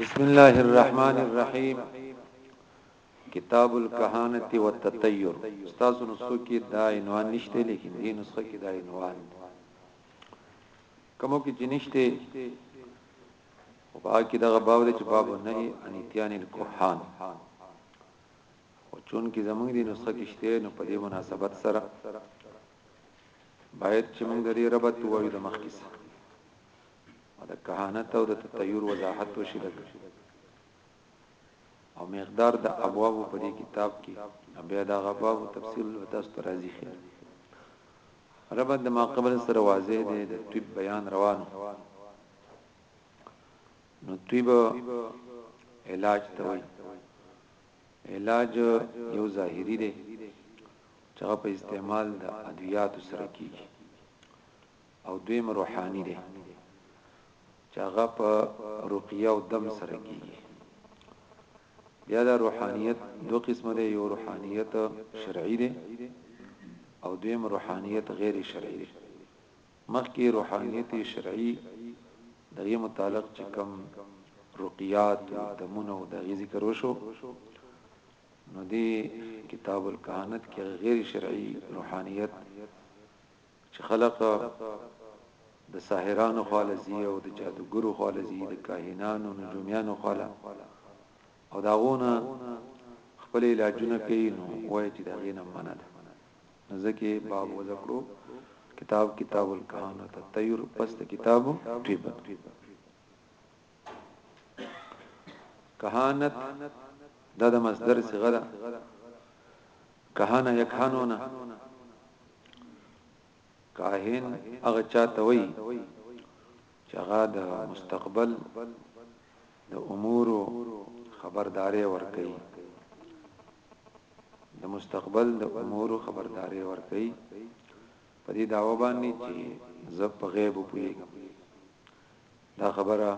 بسم الله الرحمن الرحیم کتاب الکهانه و التطیر استاد نسو کې دا عنوان نشته لیکن دې نسخه کې دا عنوان کومو کې جنشته او باقي دا باب دې چې باب نه انیتیان الکهان خو چونکه زموږ دې نسخه کې شته نو په دې مناسبت سره باید چې موږ دې ربط وایو د مخکې سره او د کهانت او د تطیر وضاحت وشي لګ او مقدار د ابواب په دې کتاب کې بیا د غباب تفصیل تاسو ته راځي خیر ربط د ما قبل سره واضح دی د طب بیان روانو نو طب علاج ته وایي علاج یو ظاهری دی چې هغه په استعمال د ادویات سره کیږي او دویم روحاني دی چې هغه په رقیه او دم سره کیږي بیا دا روحانیت دو قسم دی یو روحانیت شرعي دی او دویم روحانیت غیر شرعي دی مخکې روحانیت شرعي د هغې متعلق چې کوم رقیات او دمونه او د هغې ذکر وشو نو دی کتاب الکهانت کې غیر شرعي روحانیت چې خلق د ساحرانو خالزی او د جادوګرو خالزی د کاهنانو نجوميانو خاله او داغونه خپل علاجونه کوي نو وای چې دا غینه منه ده نو ځکه باب وضع کړو کتاب کتاب الکهانه ته تیر پس د کتاب طیبت کهانت دا د مصدر صيغه ده کهانه یکهانونه کاهن هغه چاته وای چې هغه د مستقبل د امور خبرداري ورکړي د مستقبل د امور خبرداري ورکړي په دې داوا باندې چې زه په غیب پوهیږم دا خبره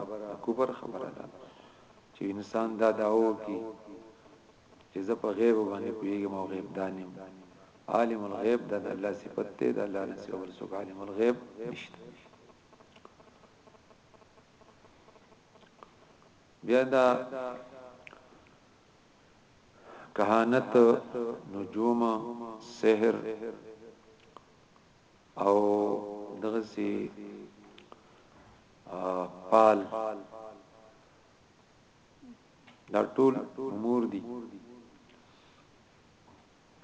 کوبر خبره ده چې انسان دا داوا کوي چې زه په غیب باندې پوهیږم او غیب دانیم عالم الغیب د الله صفت ته د الله نه سیول سو عالم الغیب نشته بیا دا کهانت، نجوم، سحر او دغسی پال دا ټول امور دي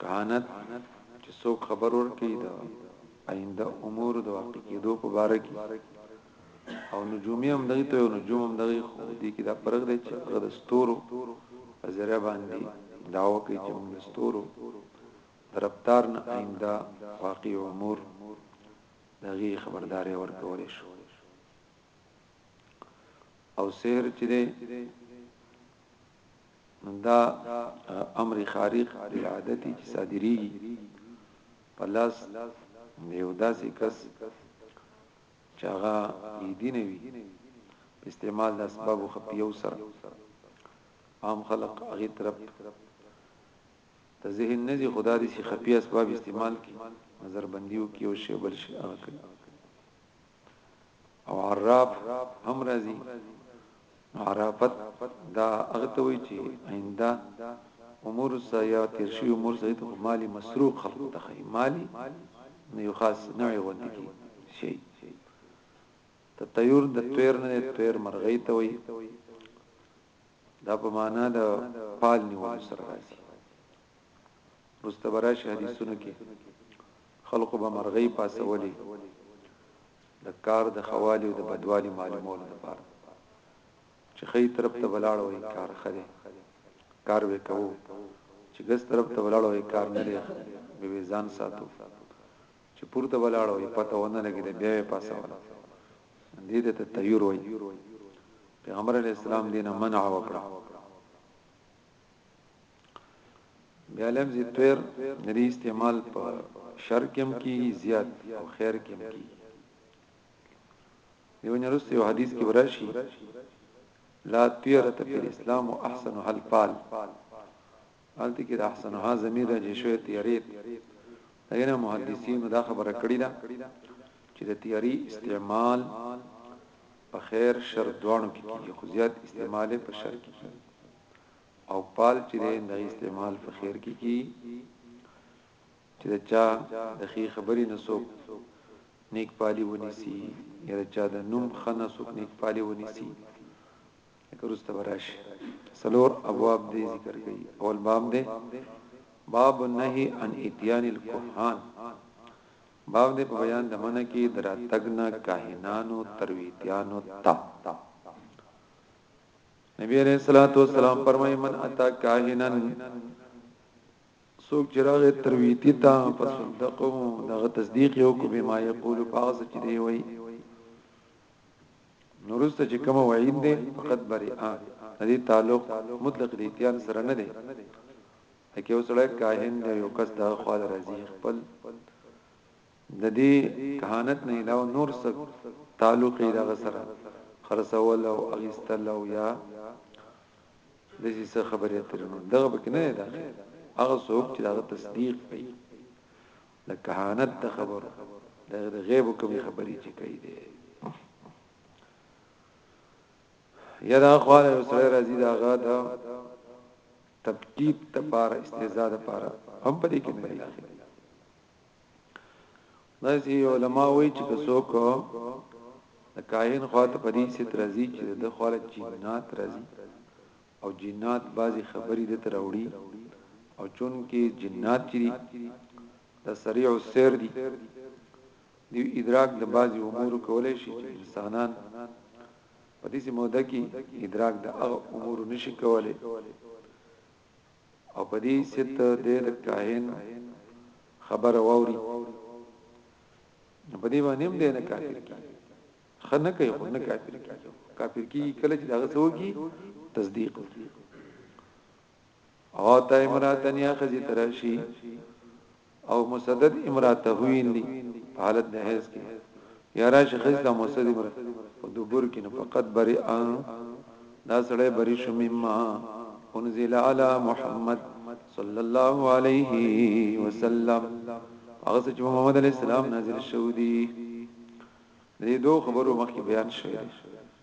کهانت، چې څوک خبر ورکوي د آینده امورو د واقع کېدو په باره کې او نجومي هم دغې ته او نجوم هم دغې خو دې کې دا فرق دی چې هغه د ستورو په ذریعه باندې دعوه کوي چې موږ د ستورو د رفتار نه آینده واقع امور دغې خبرداري ورکول شو او سحر چې دی دا امر خارق للعادت چې صادريږي په لاس یو داسې کس چې هغه لیدي نه وي په استعمال د اسباب خپیو سره عام خلق هغه طرف ته ذهن نه دي خدا دې سي خپي اسباب استعمال کی نظر بنديو کی او شی بل شي هغه کوي او عراب هم راځي عرافت دا هغه ته وی چې آینده امور سه یا تیر شي امور سه ته مالی مسروق خلق ته خی مالی نه یو خاص نه وندي کی شي ته طیور د طیر نه طیر مرغی ته وی دا په معنا د پال نیول سره راځي مستبرش حدیثونو کې خلقو به مرغۍ پاڅولې د کار د ښوالي او د بدوالي معلومولو لپاره چې ښي طرف ته ولاړ وای کار ښه دی کار به کوو چې ګس طرف ته ولاړ وای کار نه دی به وی ځان ساتو چې پورته ولاړ وای پته ونه لګي د بیا پاسه ولا دې ته تطیر وای پیغمبر علی السلام دینه منع وکړه بیا لفظ طیر ندی استعمال په شر کم کی زیات او خیر کم کی دیو نرست یو حدیث کی براشی لا طیرت فی الاسلام و احسن حل پال حالتی که دا احسن ها زمیر را جشوی تیریت دغینا محدثین دا خبره کړی دا چې د تیاری استعمال په خیر شر دوانو کې کیږي خو زیات استعمال په شر کې کیږي او پال چې دی د استعمال په خیر کې کی چې دا چا د خې خبرې نسوک نیک پالی ونیسی یا دا چا د نوم خنه سوک نیک پالی ونیسی کروست براش سلور ابواب دې ذکر کړي اول باب دې باب النهي عن اتيان الكهان باب دې په بیان د منه کې دراتګنا کاهنانو ترویتیانو تا نبی علیہ الصلوۃ والسلام فرمایي من اتا کاهنا سوک چراغ ترویتی تا فصدقه دغه تصدیق یو کو بما یقول فاز چې دی وای نورسته چې کوم وعید دی فقط بریئا دې تعلق مطلق دی تیان سره نه دی اکی وسړی کاهن دی یو کس دا خو راځي خپل ددې کهانت نه علاوه نور څه تعلق يې د هغه سره خرڅول او اخيستل او يا داسې څه خبرې اترې نو دغه پکې نه دی داخل هغه څوک چې دغه تصدیق کوي د کهانت د خبرو د غیب کومې خبرې چې کوي دی یا دا خواله سره راځي داغه د تبکیت د پار استزاده پار هم پرې کې نه داخل داسې علما وایي چې که څوک د کاهن خواته په دې ست راځي چې د خواله جنات راځي او جنات بعضی خبرې د تراوړي او چون کې جنات چې دي د سریع السیر دي دی ادراک د بعضی امور کولای شي چې انسانان په دې موده کې ادراک د هغه امور نشي کولای او په دې ست دی د کاهن خبره واوري په دې باندې هم دی نه کافر کی خنه کوي خو نه کافر کی کافر کی کله چې داغه سو کی تصدیق او تا امراتن یا خزی تراشی او مسدد امراته هوین دی په حالت د حیض کې یا راشي خیز د مسدد امر په دبر کې نه فقط بری ان دا سړی بری شو مما انزل علی محمد صلی الله علیه وسلم هغه چې محمد علی السلام نازل شو دی دې دوه خبرو مخکې بیان شوی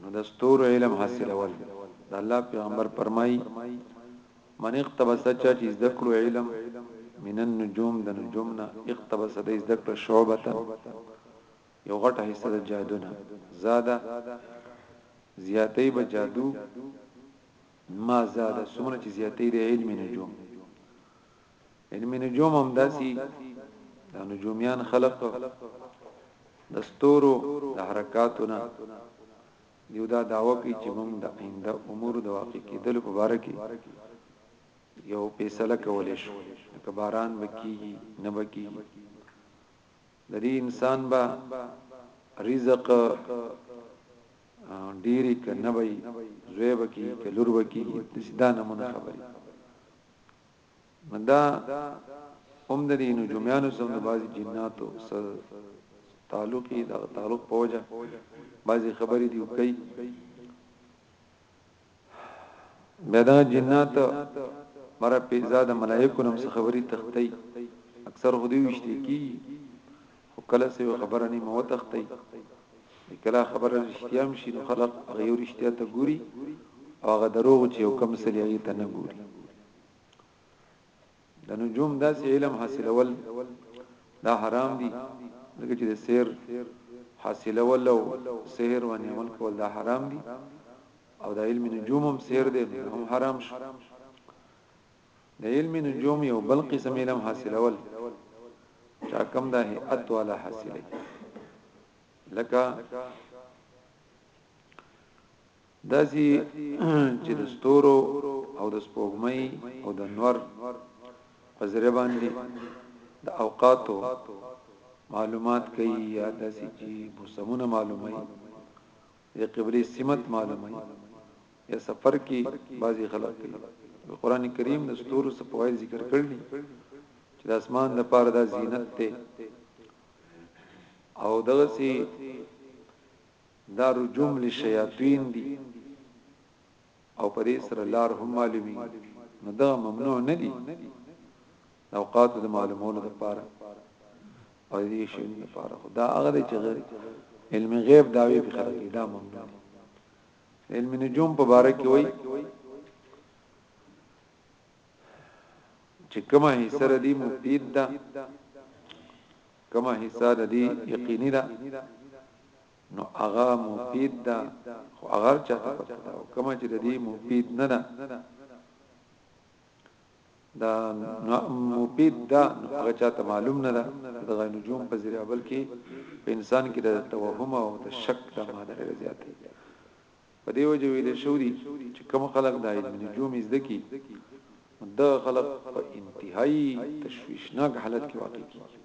نو د ستورو علم حاصلول د الله پیغمبر فرمایي من اقتبس چا چې زده کړو علم من النجوم د نجومنا اقتبس د زده کړو شعبه یو غټه حصہ د جادونا زاده زیاتې به جادو ما زاده سمره چې زیاتې د علم نجوم علم نجوم هم داسي د نجوميان خلق د ستورو د حرکاتونه دیو دا داوا کوي چې موږ د آینده امور د واقع کېدل په اړه کې یو فیصله کولې شو که باران بکیږي نه بکیږي د دې انسان با رزق ډیری کنه وي زوی بکی کلور بکی دا نمونه خبره دا هم د دې نجوميانو سره د بعضي جناتو سره تعلقي د تعلق په وجه بعضي خبرې دی کوي بیا دا جنات مرا پیزا د ملائکو نم څخه خبري تختی اکثر خودي وشتي کی خو کله سه خبره نه مو تختی کله خبره رښتیا هم شي نو خلق هغه یو رښتیا ته ګوري او هغه دروغ چې یو کم سلی هغه ته نه ګوري د نجوم داسې علم حاصلول دا حرام دي لکه چې د سیر حاصلول او سحر باندې عمل کول دا حرام دي او د علم نجوم هم سیر دي هم حرام شو د علم نجوم یو بل قسم علم حاصلول چا کم دا هیئت والا حاصله لکه داسي چې د ستورو او د سپوږمۍ او د نور په ذریعہ باندې د اوقاتو معلومات کوي یا داسي چې موسمونه معلومي د قبلې سمت معلوموي یا سفر کې بعضي خلک کوي د قران کریم د ستورو څخه فواید ذکر کړل دي چې د اسمان د پاره د زینت ته او دغه سي دار جمل شیاطین دي او په دې سره لار هم معلومي نو دا ممنوع نه دي اوقات د معلومولو لپاره او دې شي لپاره خدا هغه دې چې غیر علم غیب داوی په خلک دا ممنوع دي علم نجوم په باره کې وای چې کومه حصہ را دي مفید ده کومه حصہ را دي یقیني ده نو هغه مفید ده خو هغه چاته پته ده او کومه چې د دې مفید نه ده دا مفید ده هغه چاته معلوم نه ده د غي نجوم په ذریعہ بلکې په انسان کې د توهم او د شک د ماده ډېر زیات دی په دیو جو ویل شو دي چې کوم خلک د علم نجوم زده کی دا خلک په انتهایی تشویشناک حالت کې واقع کیږي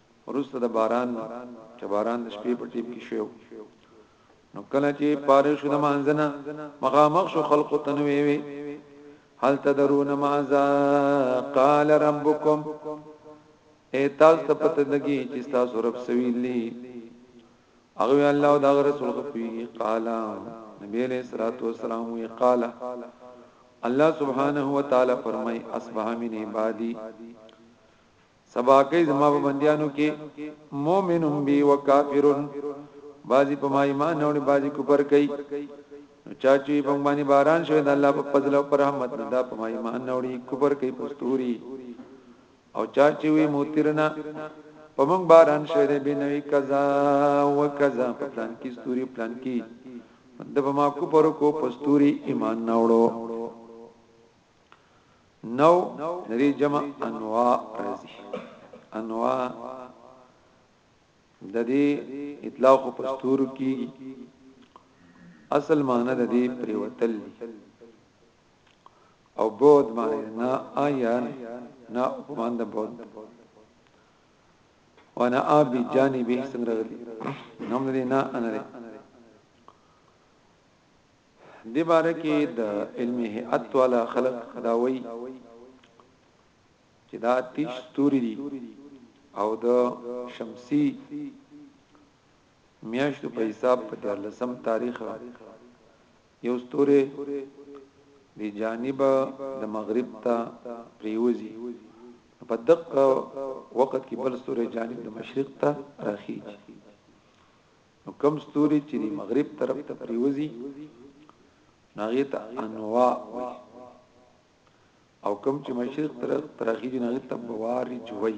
وروسته د باران چې باران د شپې په ټیم کې شو نو کله چې پاره شو د مانځنه مخامخ شو خلق تنوي وي هل تدرون ماذا قال ربكم اے تاسو ته پته لګي چې تاسو رب سویلی هغه الله او دا رسول خپي قال نبی علیہ الصلوۃ والسلام وی قال الله سبحانه و تعالی فرمای اصبح من عبادی سبا کوي زما په بنديانو کې مؤمن هم بي وکافرون بعضي په ما ایمان نه وړي بعضي کفر کوي نو چا چې په باندې باران شوی د الله په فضل او رحمت نه دا په ما ایمان نه وړي کفر کوي پستوري او چا چې وي موترنا په موږ باران شوی دی بنوي کذا وکذا په پلان کې ستوري پلان کې د په ما کفر کو پستوري ایمان نه وړو نو نری جمع انواع راځي انواع د دې اطلاق په ستور کې اصل معنی د دې پریوتل او بود معنی نه آیا نه مان د بود وانا ابي جانبي څنګه غلي نوم دې نه انره دې باره کې د علمي هیئت والا خلک دا وایي چې دا تیش ستوري دي او د شمسي میاشتو په حساب په 13 تاریخ یو ستوره د جانب د مغرب ته پریوزي په دقه وخت کې بل ستوره جانب د مشرق ته راخیږي نو کم ستوري چې د مغرب طرف ته پریوزي ناغه ته انوا وي او کم چې مشرق طرف ترخی دي ناغه ته بواري جوي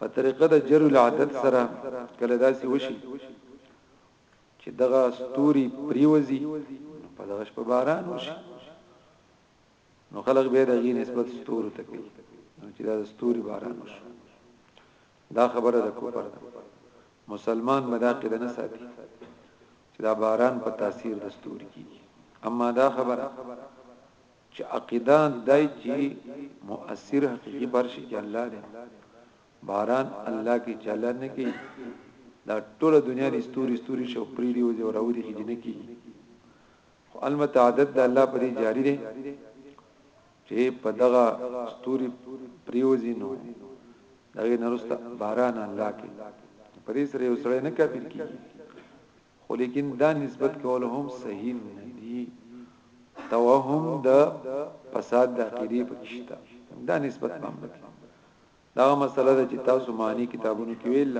په طریقه د جر العدد سره کله داسي وشي چې دغه ستوري پریوزي په دغه شپه باران وشي نو خلق به دغه نسبت ستورو ته کوي چې دا ستوري باران وشي دا خبره د کفر ده مسلمان به دا قیده نه ساتي چې دا باران په تاثیر د ستوري کیږي اما دا خبره چې عقیده دای چې مؤثر حقيقي برشي کې الله دی باران الله کې چلن نه کی دا ټول دنیا د استوري استوري شو پری دی او دی راو دی کې نه کی خو المتعدد د الله پرې جاری دی چي په دغه ستوري پريوزي نو د هغه نه وروسته باران الله کوي نو په دې سره یو سړی نه کافر کیږي خو لیکن دا نسبت کول هم صحیح نه دي توهم د فساد د عقیده پکشته دا نسبت باندې دا مسله ده چې تاسو معنی کتابونو کې ویل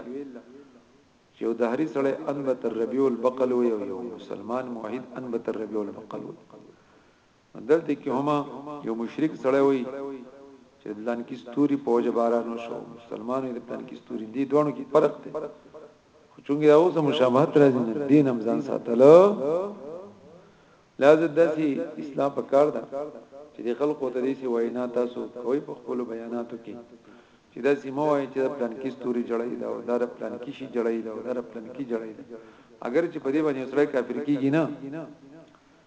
چې د هری سړی انبت الربیع البقل وي او یو مسلمان موحد انبت الربیع البقل وي نو دلته کې هم یو مشرک سړی وي چې د لنکی ستوري په وجه باران وشو مسلمانو د لنکی ستوري دي دوه کې فرق دی خو چونګې دا اوس مشابهت راځي نه دین هم ځان ساتلو لازم داسي اسلام په کار ده چې د خلکو ته دې سي وینا تاسو کوي په خپل بیاناتو کې چې دا سیمه وایي چې د پلان کې ستوري جړای دا او دا د پلان کې شي جړای دا او دا د پلان کې جړای دا اگر چې په دې باندې سره کافر کیږي نه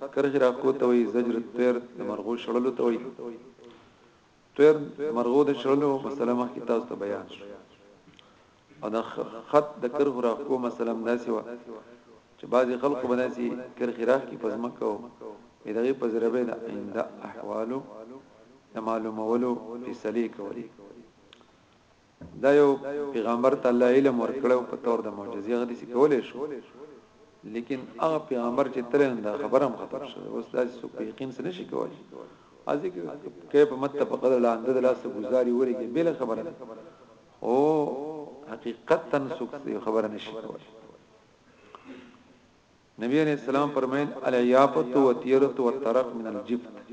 فکر هیراکو ته وایي زجر الطیر د مرغو شړلو ته وایي طیر مرغو د شړلو مسله مخکې تاسو ته بیان شو او د خط د کر هراکو مسله داسې و چې بعضی خلکو بناسي کر هراک کې پزما کو دغه په ضربه د آینده احوالو د معلومولو فیصله کوي دا یو پیغمبر ته الله علم ورکړی او په تور د معجزې هغه داسې کولای شو لیکن هغه پیغمبر چې تللی نو دا خبره هم ختم شوه اوس داسې څوک په یقین سره نشي کولی ازي کیف مت په قدر لاندې د لاسه گزاري وري کې بل خبره ده او حقیقتا څوک خبره نشي کولی نبی علیہ السلام فرمایل الیاپت و تیرت و ترق من الجفت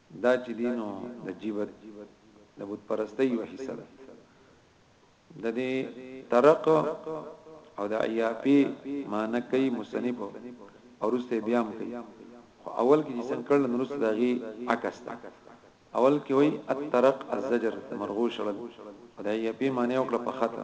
دا چې دین او د جیبت د بت پرستی یو حصہ ده د دې ترق او د ایاپی معنی کوي مصنف او رسته بیا هم کوي خو اول کې چې څنګه کړل نورسته دغه عکس ده اول کې وای الترق الزجر مرغو شړل د ایاپی معنی او کړه په خطه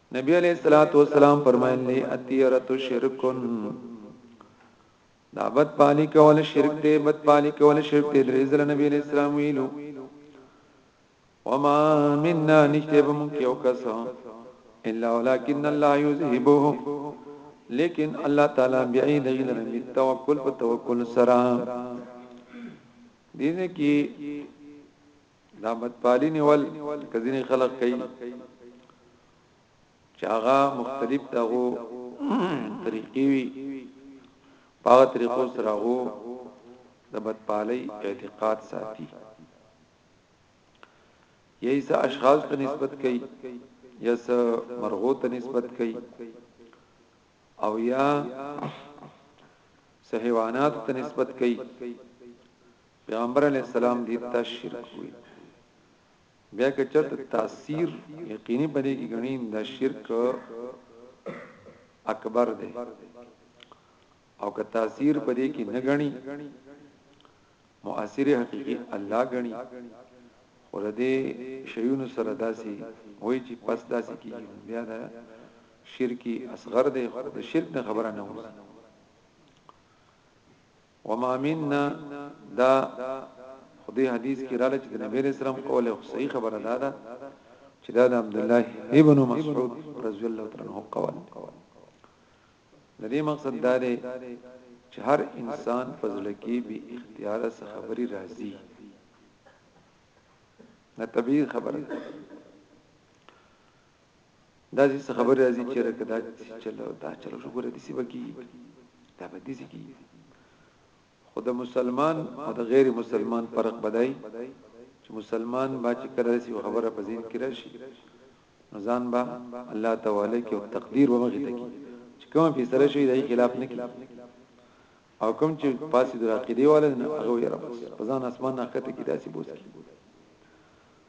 نبی علیہ الصلوۃ والسلام فرمایلی اتیرت شرکن دا بد پالی کول شرک دی بد پالی کول شرک دی درې ځله نبی علیہ السلام ویلو وما منا نشته به مونږ یو کس الا ولكن الله يذهبه لیکن الله تعالی بعید غیر توکل په توکل سره دینه کې دا متپالی نیول که ځینې خلق کوي چې هغه مختلف دغو طریقې وي پاغه طریقو سره هو د متپالی اعتقاد ساتي یی سه اشخاص ته نسبت کوي یا سه مرغو ته نسبت کوي او یا سه حیوانات ته نسبت کوي پیغمبر علیه السلام دې ته شرک وي بیا که چرته تاثیر یقیني پدې کې غني دا شرک اکبر دی او که تاثیر پدې کې نه غني مؤثر حقيقي الله غني ور دې شیونو سره داسي وای چې پس داسي کې بیا دا شرکی اصغر دی د شرک نه خبره نه وځي وما منا دا خدای حدیث کې رااله چې د نبی رسول الله قول او صحیح خبره ده دا چې دا د عبد الله ابن مسعود رضی الله تعالی عنہ قول د دې مقصد دا دی چې هر انسان فضل کې به اختیار سره خبري راځي نه طبيعي خبره دا دې څه خبره راځي چې رکه دا چلو دا چلو شو ګوره دې سی بکی دا به دې سی کی خو د مسلمان او د غیر مسلمان فرق بدای چې مسلمان با چې کله سی خبره په ذهن کې راشي ځان با الله تعالی کې تقدیر و مخې ته کی چې کوم په سره شي د خلاف نه کی او کوم چې پاسې د عقیده والے نه هغه یې رب په ځان اسمان نه کته کې داسې بوس کی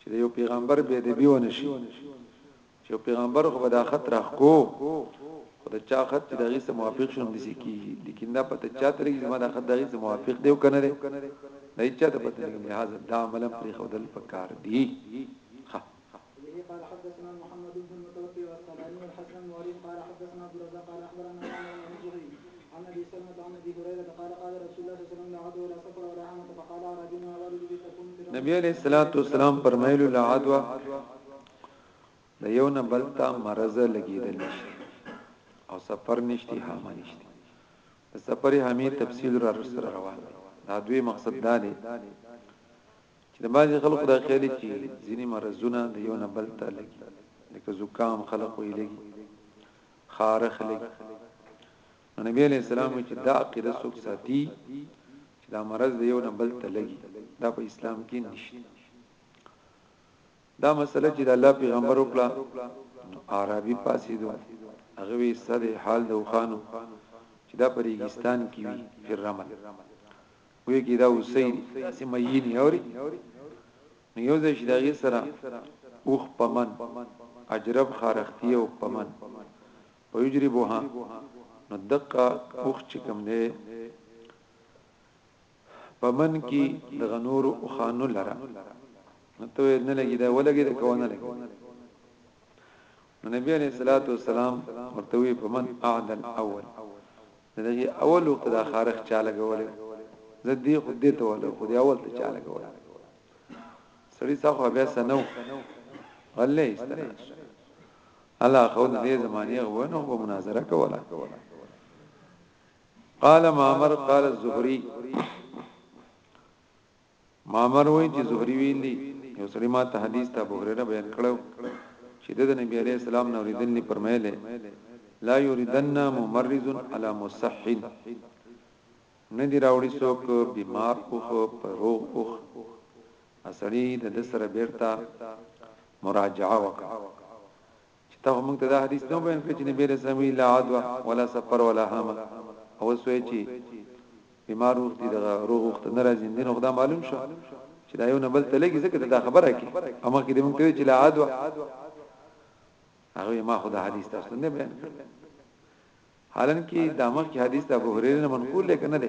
چې د یو پیغمبر بی ادبی ونه شي چې یو پیغمبر خو به دا خط راخکو خو د چا خط چې د هغې سره موافق شي هم داسې کېږي لیکن دا پته چا ته لګي چې زما دا خط د هغې سره موافق دی او که نه دی د هیچا ته پته لګي لهذا دا عملا پرېښودل پکار دي قال حدثنا محمد بن المتوكل والسلامي والحسن المعرب قال حدثنا عبد الرزاق قال اخبرنا عن ابي سلمة عن ابي هريرة قال قال رسول الله صلى الله عليه وسلم لا عدوى ولا سفر ولا عامة فقال اعرابي ما عوارض بي تكون في نبی علیه الصلاة والسلام فرمایلو لا عدوى د یو نه بل ته مرض لګیدل نشته او سفر نشته حامه نشته د سفر حامه تفصیل را سره روان دی دا دوی مقصد دا دی چې د بعضی خلکو دا خیال چې ځینی مرزونه د یو نه بل ته لګي لکه زکام خلکو یې لګي خاره خلی نو نبی علیہ السلام وی چې دا عقیده څوک ساتي چې دا مرض د یو نه بل ته لګي دا په اسلام کې نشته دا مسله چې د الله پیغمبر وکړه نو عربي پاسې دو هغه وی صد حال د وخانو چې دا په ریګستان کې وی فر رمل وی کې دا وسې سمېین اوري نو یو ځای چې د هغې سره اوښ پمن، اجرب خارښتي او پمن، فیجربها، نو دقه اوښ چې کوم دی پمن کې دغه نورو اوښانو لره نو ته یې نه لګي دا ولګي دا کو نه لګي نو نبی علیہ الصلوۃ والسلام ورته وی پمن اعدل اول د دغه اول وخت دا خارخ چا لګولې زه دې خو دې ته ولې خو دې اول ته چا لګولې سړی څخه بیا سنو ولې استنه الله خو دې زمانه غوونه په مناظره کوله قال معمر قال الزهري معمر وایي چې زهري ویلي، یو سړي ما ته حدیث د ابوهریره بیان کړی و چې ده د نبي علیه السلام نه اورېدلني فرمایلی، لا یوردن ممرض علی مصح، نه دي راوړي څوک بیمار اوښ په روغ اوښ، سړي د ده سره بېرته مراجعه وکړه، چې تا خو موږ ته دا حدیث نه بیان کړ چې نبی علیه السلام وی لا عدوه ولا سفر ولا هامه او اوس وایي چې بیمار وختي دغه روغ وخت نه راځي دین خو دا معلوم شو چې دا یو نه بل تلګي ځکه دا خبره کې اما کې دې موږ ته چې لا عدوه هغه ما خدا حدیث تاسو نه بیان کړ حالانکه دا مخکې حدیث د ابو هريره منقول لیکنه ده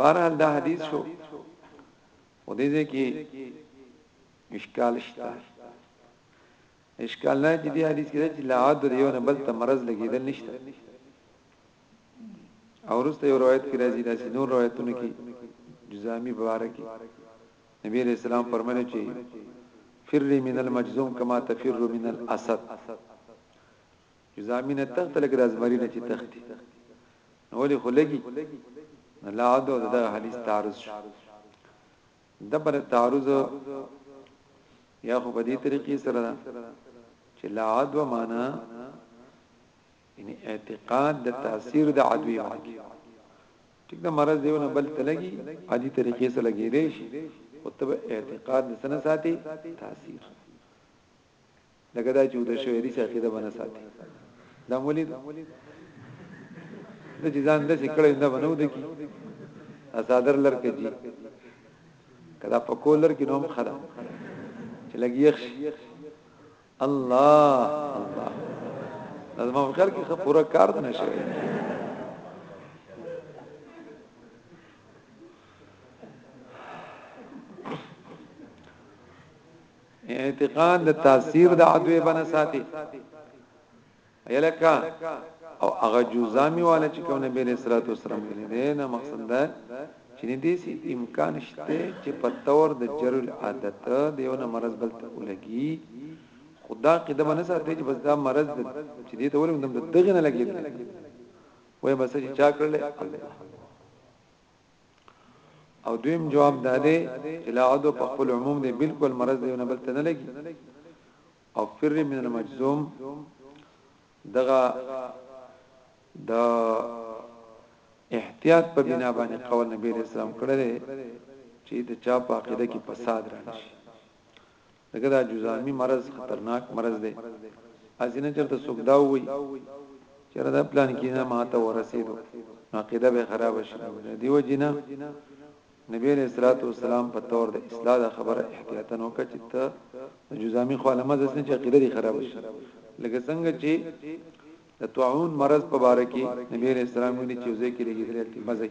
بهرحال دا حدیث شو او دې دې کې اشکال شته اشکال نه چې دې حدیث کې چې لا عدد یو نه بل ته مرز لګیدل نشته او رسته یو روایت کې راځي دا چې نور روایتونه کې جزامی مبارکي نبی علیہ السلام فرمایلی چې فر من المجزوم کما تفر من الاسد نظامی نه تخته لکه د زمری نه چې تختی نو ولې خو لګي نه لا عدو دغه حدیث تعرض شو د پر تعرض یا خو په دې طریقې سره ده چې لا عدو معنا یعنی اعتقاد د تاثیر د عدوی باندې ټیک دا مرض دیو نه بل تلګي عادي طریقې سره لګي دی شي او تب اعتقاد د سنه ساتي تاثیر لکه دا چې د شویری سه عقیده بنه ساتي دا مولید د چې ځان د سکړې نه بنو د کی اسادر لر کې جی کدا په کولر کې نوم خره چې لګیخ الله الله لازم افکر کې پورا کار نه شوی اعتقاد د تاثیر د عدوی بنه ساتي الکه او هغه جزامي والا چې کوم نبی رسول الله صلی الله علیه وسلم نه مقصد ده چې نه دې سي امکان شته چې په تور د جر العادت د یو نه مرز بل ته ولګي خدا قدم نه ساتي چې بس دا مرز ده چې دې ته ولې د دغه نه لګي وای بس چې چا کړل الله او دویم جواب دا دی چې لا عدو په خپل عموم دی بالکل مرض دی نه بلته نه لګي او فر من المجزوم دغه د احتیاط په بنا باندې قول نبی رسول الله کړل چې د چا په عقیده کې فساد رانشي ځکه دا جذامي مرض خطرناک مرض دی هسې نه چرته څوک دا ووایي چې را دا پلان کې نه ماته ورسېدو نو عقیده به خراب شي دیو جنا نبی علیہ الصلوۃ والسلام په تور د اصلاح د خبره احتیاطا وکړه چې ته د جزامي خو علامه ځنه چې عقیده دي خراب شي لکه څنګه چې د طاعون مرض په باره کې نبی علیہ السلام ویلي چې ځکه لګیدل ته مزي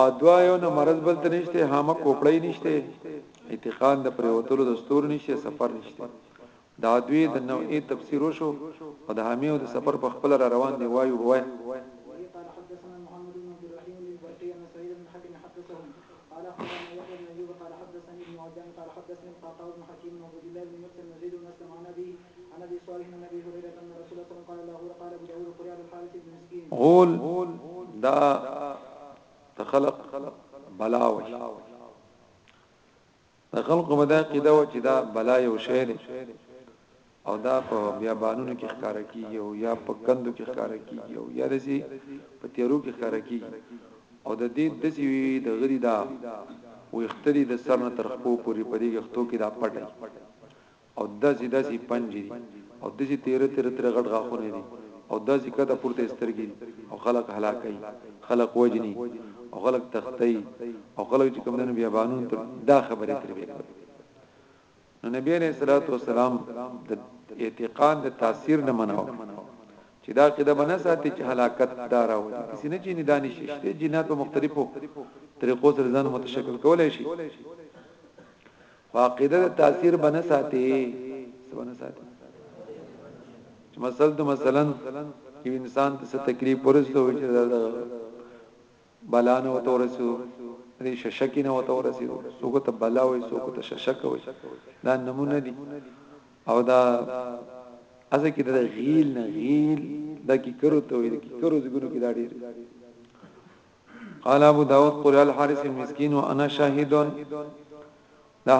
او دوا یو نه مرز بل ته نشته هامه کوپړی نشته اعتقاد د پریوتلو د ستور نشته سفر نشته دا دوی د نوعي تفسیر شو او د هامه او د سفر په خپل را روان دی وایو وای عن ابي صالح عن ابي هريره ان رسول الله صلى الله عليه وسلم قال لا غور قال ابو داود قرئ على الحارث بن مسكين غول دا تخلق بلاوي د خلق مدا قیدا و چې دا بلا یو شی دی او دا په بیابانونو کې ښکار کیږي او یا په کندو کې ښکار کیږي او یا دسی په تیرو کې ښکار کیږي او د دې د سی د غری دا وختری د سر نه تر خپو پوری پرې غختو کې دا پټه او داسې داسې پنجې دي او داسې تیره تیره تر غټ غاخونه دي او داسې کته پورته سترګې دي او خلق هلاکي خلق وجني او خلق تختي او خلق چې کوم نن بیابانون تر دا خبرې تر به کوي نو نبی عليه الصلاه والسلام د اعتقاد د تاثیر نه منو چې دا قاعده بنا ساتي چې هلاکت دار او کسی نه جنې دانش شته جنات په مختلفو طریقو سره ځان متشکل کولای شي خو عقیده د تاثیر بنه ساتي سونه ساتي چې مثلا د مثلا یو انسان ته څه تکلیف ورسو چې دا بلانه وته ورسو دې ششکی نه وته ورسو سوګه ته بلا وي سوګه ته ششک وي دا نمونه دي او دا ازه کې د غیل نه غیل دا کی کرو ته وي کی کرو زګونو کې دا ډیر قال ابو داود قرئ الحارث بن مسکين وانا شاهد دا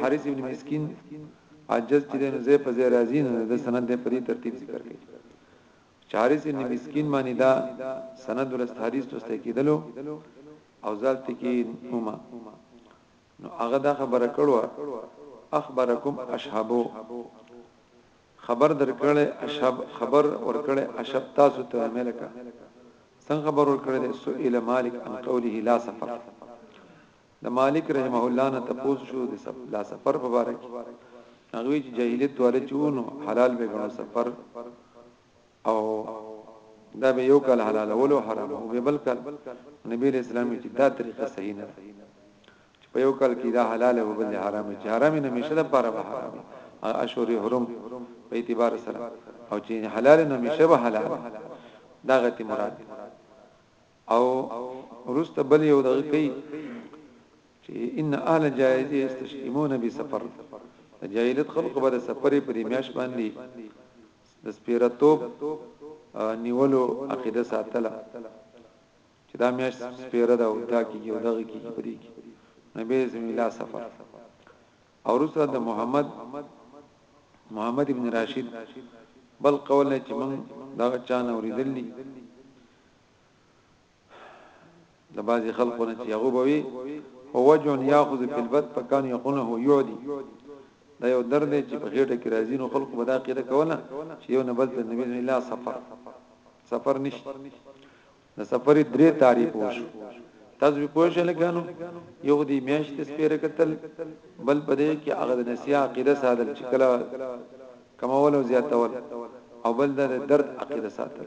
حارث بن مسکين عجز چې نو زه په زیر راځي نو د سند په دې ترتیب ذکر کړي چارث بن مسکين باندې دا سند ولست حدیث توسته کېدلو او ځالت کې اومه نو هغه دا خبره کړوه اخبرکم اشهبو خبر درکړی اشهب خبر ورکړی اشهب تاسو ته ملکه څنګه خبر ورکړی دی سئل مالک ان قوله لا سفر د مالک رحمه الله نه تپوس شو د لا سفر مبارک هغه چې جاهلیت والے چونو حلال به غنو سفر او دا به یو کال حلالول او حرام او به بل کال نبی علیہ السلام چې دا طریقه صحیح نه چې په یو کال کې دا حلال او بل حرام چې حرام نه مشه د پاره به حرام اشور حرم په اعتبار سره او چې حلال نه مشه به حلال دا غتی مراد او ورسته بل یو دغه کوي چې ان اهل جایز استشمون بسفر جاهلیت خلق به د سفرې په دې میاش باندې د سپېره توب نیولو عقیده ساتله چې دا میاشت سپېره ده او دا کېږي او دغه کېږي په دې کې نبی اسلام الله سفر او رسول د محمد محمد ابن راشد بل قول نه چې موږ دا چا نه اوریدلني د بعضی خلکو نه چې هغه بوي هو وجه یاخذ فی البت فکان یقونه یعدی دا یو درد چې په خېټه کې راځي نو خلکو بدا قیده کوله چې یو نبل ته نبی الله سفر سفر نشته د سفرې درې تعریف وشو تاسو به پوه شئ لګانو یو دی میاشت سپیره قتل بل پدې کې هغه د نسیا عقیده ساتل چې کله کمول او زیاتول او بل د درد عقیده ساتل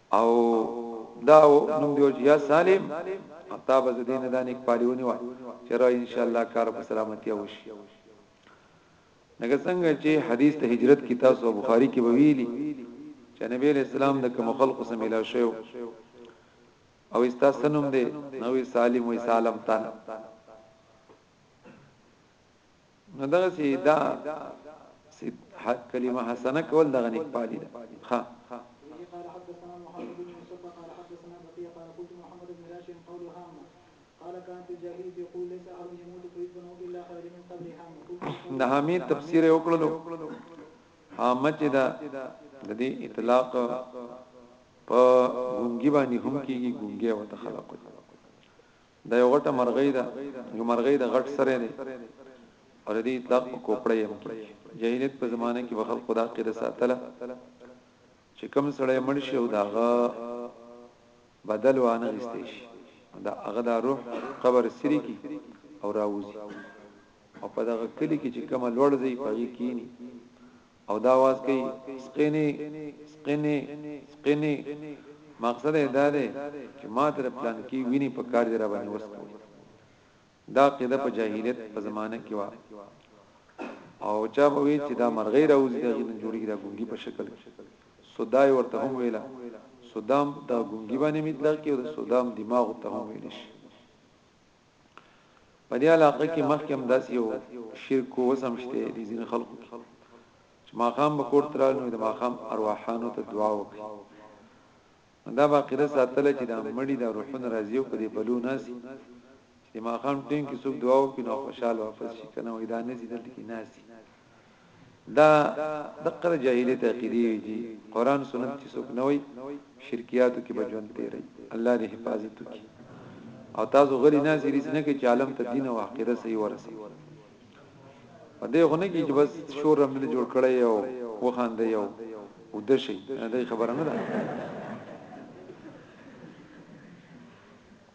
او دا نوم دیو چې یا سالم اتا به زدین دا نیک پالیونی و چې را ان شاء الله کار په سلامتی او شي لکه څنګه چې حدیث ته هجرت کی تاسو بخاری کې ویلي چې نبی اسلام د کوم خلق سره ملا شو او استا سنم دی نو سالم وی سالم تن نو دغه سي دا سي کلمه حسنه کول دغه نیک پالي ده ها قال حدثنا محمد بن يوسف قال حدثنا بقية قال قلت محمد بن راش قول هام قال كانت الجاهلية يقول ليس أحد يموت فيدفن إلا خرج من قبل هام د هامي تفسیر وکړلو هامه چې دا د دې اطلاق په ګونګي باندې هم کیږي ګونګي او تخلق دا یو غټه مرغۍ ده یو مرغۍ د غټ سره دی او د دې اطلاق په کوپړې هم کې جاهلیت په زمانه کې وخت خدا قید ساتله چې کم سړی مړ شي او داغه بدل وانه غستې شي دا هغه د روح قبر سری کی او راوځي او په دغه کلی کې چې کوم لوړ ځای پږي کینی او دا اواز کوي سقيني سقيني سقيني مقصد يې دا دی چې ما ته د پلانکي ويني په کار دي را باندې وسکوي دا قيده په جاهليت په زمانه کې وا او چا به وی چې دا مرغۍ راوځي دا غنن جوړي دا ګونګي په شکل سودای ورته هم ویلا سودام دا ګونګي باندې مطلق کې او سودام دماغ ته هم ویل شي په دې علاقه کې مخکې هم داسې یو شرک کو اوس هم شته دي ځین خلکو کې چې ماقام به کور ترال نو د ماقام ارواحانو ته دعا وکړي دا به عقیده ساتله چې دا مړی د روحونو راځي او په دې بلو ناسي چې ماقام ټیم کې څوک دعا وکړي نو خوشاله واپس شي کنه وې دا نه زیدل کې ناسي دا دقه د جاهلیت عقیدې وی جی قران سنت کی څوک نه وای شرکیاتو کی به ژوند تیری الله دی حفاظت وکی او تاسو غلی ناسی ریس نه کی چی عالم ته دین او عقیده صحیح ورسو په دې خونه کی چې بس شور رم نه جوړ کړی او وخاند یو ودشي دا خبره نه ده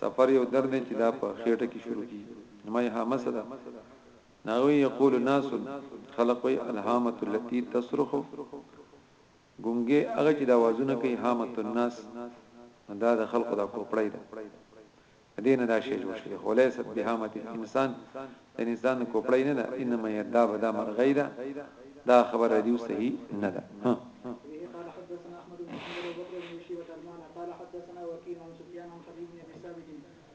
سفر یو درد دی چې دا په خېټه کې شروع کېږي. نو ما یې هامه څه ده؟ نو هغه وایي، یقول ناس، خلق وایي، الهامة التي تصرخ، ګونګی هغه چې دا اوازونه کوي، هامة الناس، نو دا د خلقو دا کوپړۍ ده، د دې نه دا شی جوړ شوی دی، خو لیست بهامة الانسان، د نسان د کوپړی نه ده انما هي الدابه دا مرغۍ ده دا خبره ديو صحيح نه ده ها. وبه قال حدثنا احمد بن حنبل وبكر بن شيبة اجمعنا قال حدثنا وكيع عن سفيان عن خبيب بن ابي ثابت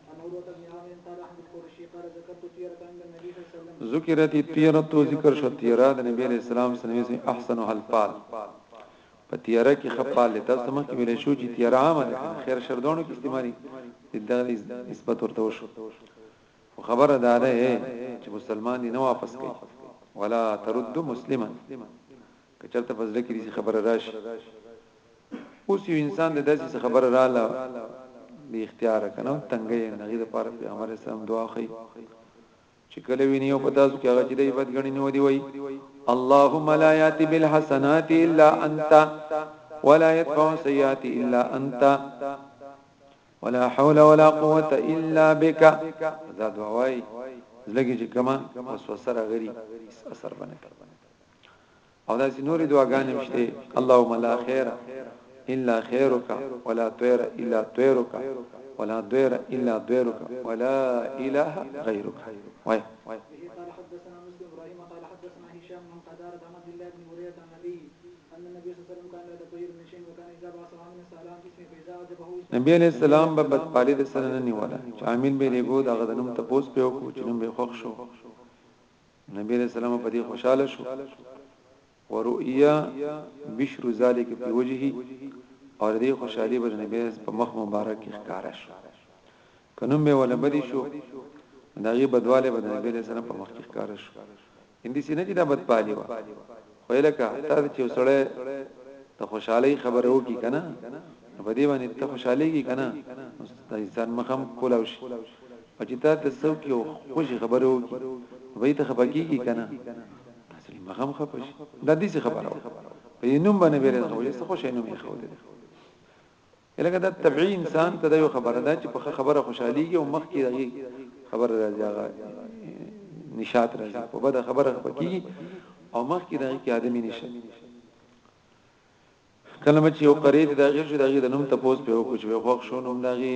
عن عروة بن عامر قال احمد القرشي قال ذكرت الطيرة عند النبي صلى الله عليه وسلم ذکرت الطيرة ذکر شو طيرة د نبی عليه السلام صلی الله علیه وسلم احسن الفال په طيرة کې خپال لته تاسو مخکې ویل شو چې طيرة عامه ده خیر شردونو کې استعمالي د نسبت ورته وشو خو خبره داده چې مسلمان دې نه واپس کوي ولا ترد مسلما که چرته په ځل کې دې خبره راشي اوس یو انسان د داسې خبره رااله به اختیار کنه تنګي نه غي د پاره پیغمبر اسلام دعا خي چې کله ویني او پتا سو کې هغه چې د عبادت غني نه ودی وای اللهم لا یاتی بالحسنات الا انت ولا يدفع سیئات الا انت ولا حول ولا قوت الا بك دا دعا وای زلګي چې کما وسوسه راغلي اثر باندې پر او دا چې نورې دعاګانې مشته اللهم لا خير الا خيرك ولا طير الا طيرك ولا ضير الا ضيرك ولا اله غيرك وای حدثنا مسلم ابراهيم قال حدثنا هشام عن قدارة عن عبد الله بن هريرة عن أبيه ان النبی صلی الله علیه وسلم کان لا يتطير من شيء وکان اذا بعثها من السهلان جسم فاذا عجبه اسم نبی علیہ السلام به بدپالی د سره نه نیوله چې عامل به لګو دا غد نوم تپوس په وکړو چې نوم به خوښ شو نبی علیہ السلام په دې خوشاله شو ورؤيا بشر ذلك په وجهه او دې خوشحالي به نبی په مخ مبارک ښکارا شو کنوم به ولا بدی شو داغي بدواله به نبی له سلام په مخ ښکارا شو هندي سینه چې دا بدپالي و خو لکه تا چې وسړې ته خوشحالي خبره وکي کنه په دې باندې ته خوشحالي کی کنه د انسان مخم کولاو شي او چې تا ته څوک یو خوشي خبره وکي وای ته خپکی کی کنه اصلي مخم خپش د دې څه خبره په نوم باندې بیره خو یې څه خوشې نوم یې خو دې الکه دا طبيعي انسان ته دا یو خبره ده چې په ښه خبره خوشحاليږي او مخ کې دغه خبره راځي هغه نشاط راځي په بده خبره خپکی او مخ کې دغه کې ادمي نشه کله چې یو قرید دغه شو دغه د نوم تپوس په وکړ چې خوښ شو نوم دغه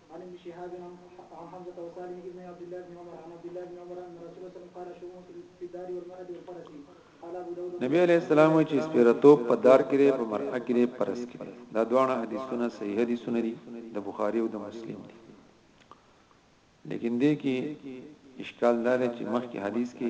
عن ابن شهاب عن حمزة وسالم ابني عبد الله بن عمر عن عبد الله بن عمر ان رسول الله صلی الله علیه وسلم قال شؤم فی الدار والمرأة والفرس قال ابو داود ومسلم نبی علیہ السلام وایي چې سپیرتوب په دار کې دی په مرأه کې دی پرس کې دی دا دواړه حدیثونه صحیح حدیثونه دي د بخاری او د مسلم دي لیکن دې کې اشکال دا دی چې مخکې حدیث کې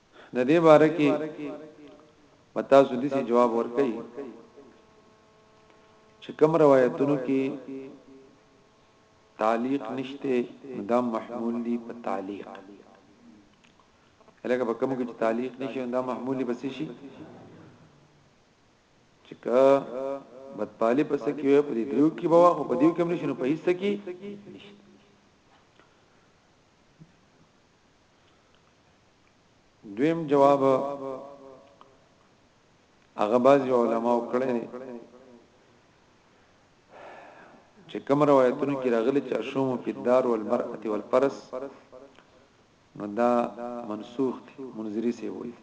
د دې باره کې په تاسو دې سي جواب ورکړي چې کوم روایتونو کې تعلیق نشته دا محمول دي په تعلیق هلکه په کوم کې چې تعلیق نشي دا محمول دي بس شي چې کا بدپالی پس کې وي په دې دیو کې بوا خو په دیو کې هم نشي نو په هیڅ کې نشته دویم جواب هغه باز علماء کړی دی چې کوم روایتونو کې راغلي چې شوم په دار او المرأه والفرس نو دا منسوخ دی منذری سی وایي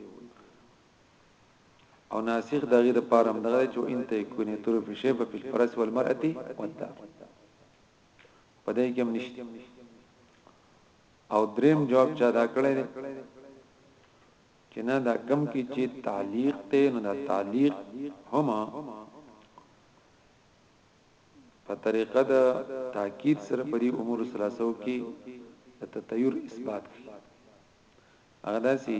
او ناسخ دغه د پاره هم دغه چې ان ته کو نه تر په شی په الفرس والمرأه والدار پدې کې هم نشته او دریم جواب چا دا کړی دی چې نه دا کم کې چې تعلیق ته نه دا تعلیق هم په طریقه د تاکید سره په دې امور ثلاثو کې د تطیر اثبات کړي هغه داسي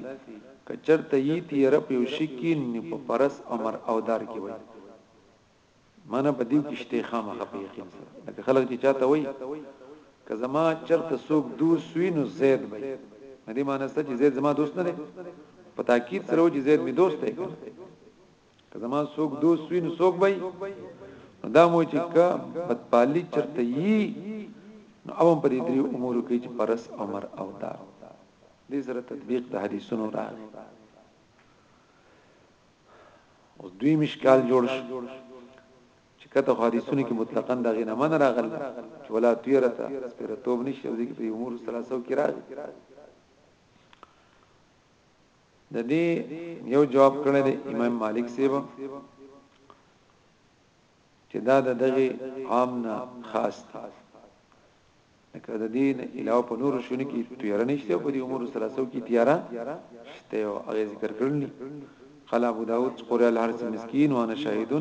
کچر تیت یې رب یو شکین په پرس امر او دار کې وایي معنی په دې کې شته خامخا په یقین سره لکه خلک چې چاته وایي که زما چرته څوک دوست وي نو زید به نه دی معنی ست چې زید زما دوست نه دی په تاکید سره و چې زید می دوست دی که زما څوک دوست وي نو څوک به دا مو چې کا بدپالی چرته یي نو اوم په دې درې امور کې چې پرس عمر او دار دې سره تطبیق د حدیثونو راغی اوس دوی مشکال جوړ شو چې کته خو حدیثونه کې مطلقاً دا غي نه من راغل چې ولا تیرته سپیرتوب نشي او ځکه په امور ثلاثه کې راغی د دې یو جواب کړی دی امام مالک سیبا چې دا د دغه عام نه خاص دي لکه د دین علاوه په نورو شونو کې تیاره نشته په دې امور ثلاثو کې تیاره شته او هغه ذکر کړل قال ابو داود قرئ الحرس مسكين وانا شاهد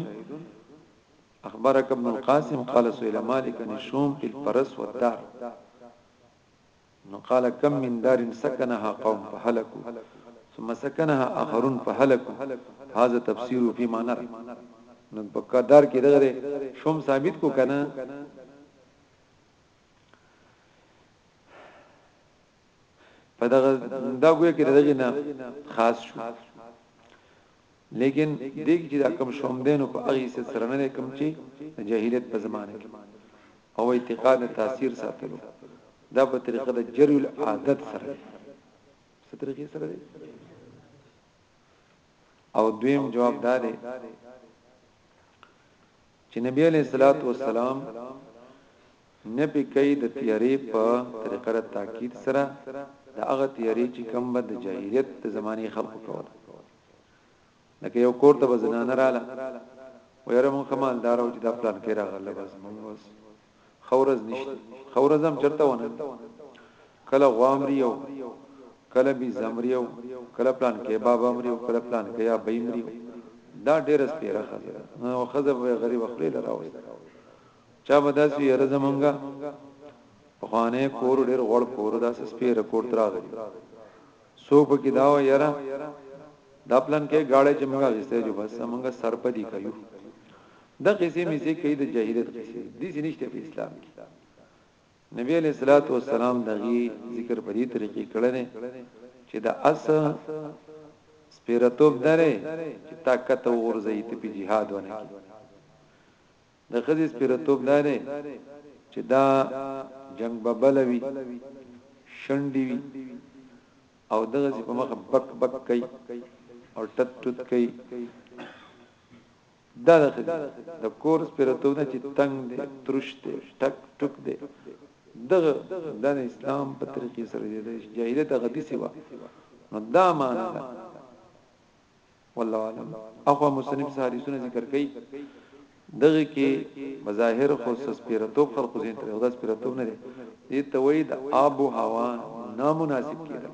اخبرك ابن القاسم قال سئل مالك عن الشوم في الفرس والدار نو قال کم من دار سکنها قوم فهلکو ثم سکنها اخرون فهلکو هذا تفسیر فی ما نرى نو په قدر کې دغه شوم ثابت کو کنه په دغه دا ګویا کې دغه نه خاص شو لیکن دې کې چې دا کم شوم دینو په هغه حیثیت سره نه کوم چې د جاهلیت په زمانه کې او اعتقاد تاثیر ساتلو دا په طریقه د جری العادت سره دی څه طریقې سره دی او دویم جواب دا دی چې نبی علیه الصلاة والسلام نفی کوي د تیارې په طریقه د تاکید سره د هغه تیارې چې کوم به د جاهلیت د زمانه خلق کوله لکه یو کور ته بزنانه رااله ويره مون خمالدار او چې دا پلان کې راغله بس مونږ اوس ښه ورځ نشته ښه ورځ هم چرته ونه کله غوامري او کله بي زمري او کله پلان کې بابا امري او کله پلان کې یا بيمري دا ډېر سپیره خزه او خزه به غریب خپل لراوي چا به داس وی رز منګه په خانه کور ډېر غړ کور داس سپیره کور تراغي سو په کې دا یاره دا پلان کې گاړې چې موږ غسته جو بس موږ سرپدی کوي دا قصې مزه کوي د جاهلیت قصې دي چې نشته په اسلام کې نبی علیہ الصلوۃ والسلام دغه ذکر په دې طریقې کړل چې دا اس سپیرتوب درې چې طاقت ورځي ته په jihad ونه کی د خزي سپیرتوب درې چې دا جنگ ببلوي شنډي وي او دغه په مخ بک بک کوي او ټت ټت کوي دا داسې دی د کور سپیرتونه چې تنګ دی ترش دی ټک ټک دی دغه د اسلام په طریقې سره دی د جاهلیت غدي سیوا نو دا معنا ده والله علم اخو مصنف ساری سونه ذکر کړي دغه کې مظاهر خو سپیرتوب خلق زین تر غدا سپیرتوب نه دی دې توید ابو هوا نامناسب کېدل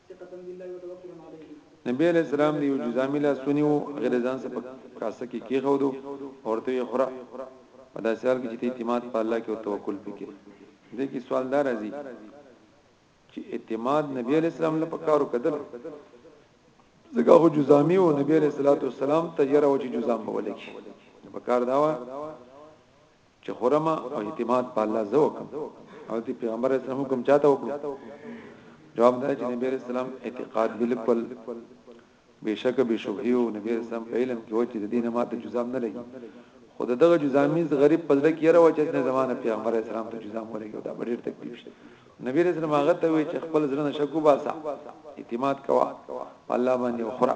ثقة بالله وتوکلا علیه. نبی علیه السلام د یو جذامي لاس ونیو، هغه یې د ځان سره په کاسه کې کېښود او ورته ویې خوره، په داسې حال کې چې ته اعتماد په الله کې او توکل پرې کوې. دې کې سوال دا راځي چې اعتماد نبی علیه السلام له پکار و که ده له؟ ځکه هغه جذامي و، نبی علیه السلام ته یره وه چې جذام به ولګي، نو پکار دا وه چې خورم او اعتماد په الله زو کوم او دی پیغمبر اسلام حکم چاته وکړو جواب دا چې نبی رسول الله اعتقاد بالکل بشک به شوبه او نبی رسول الله په علم کې و چې د دینه ماته جزام نه لګي خود دغه جزامیز غریب پزړه کې راو چې نه زمانه پیغمبر اسلام ته جزام ولګي دا ډېر تکلیف شي نبی رسول الله هغه ته وی چې خپل ځل نه شکو باسا اعتماد کوا الله باندې اخرى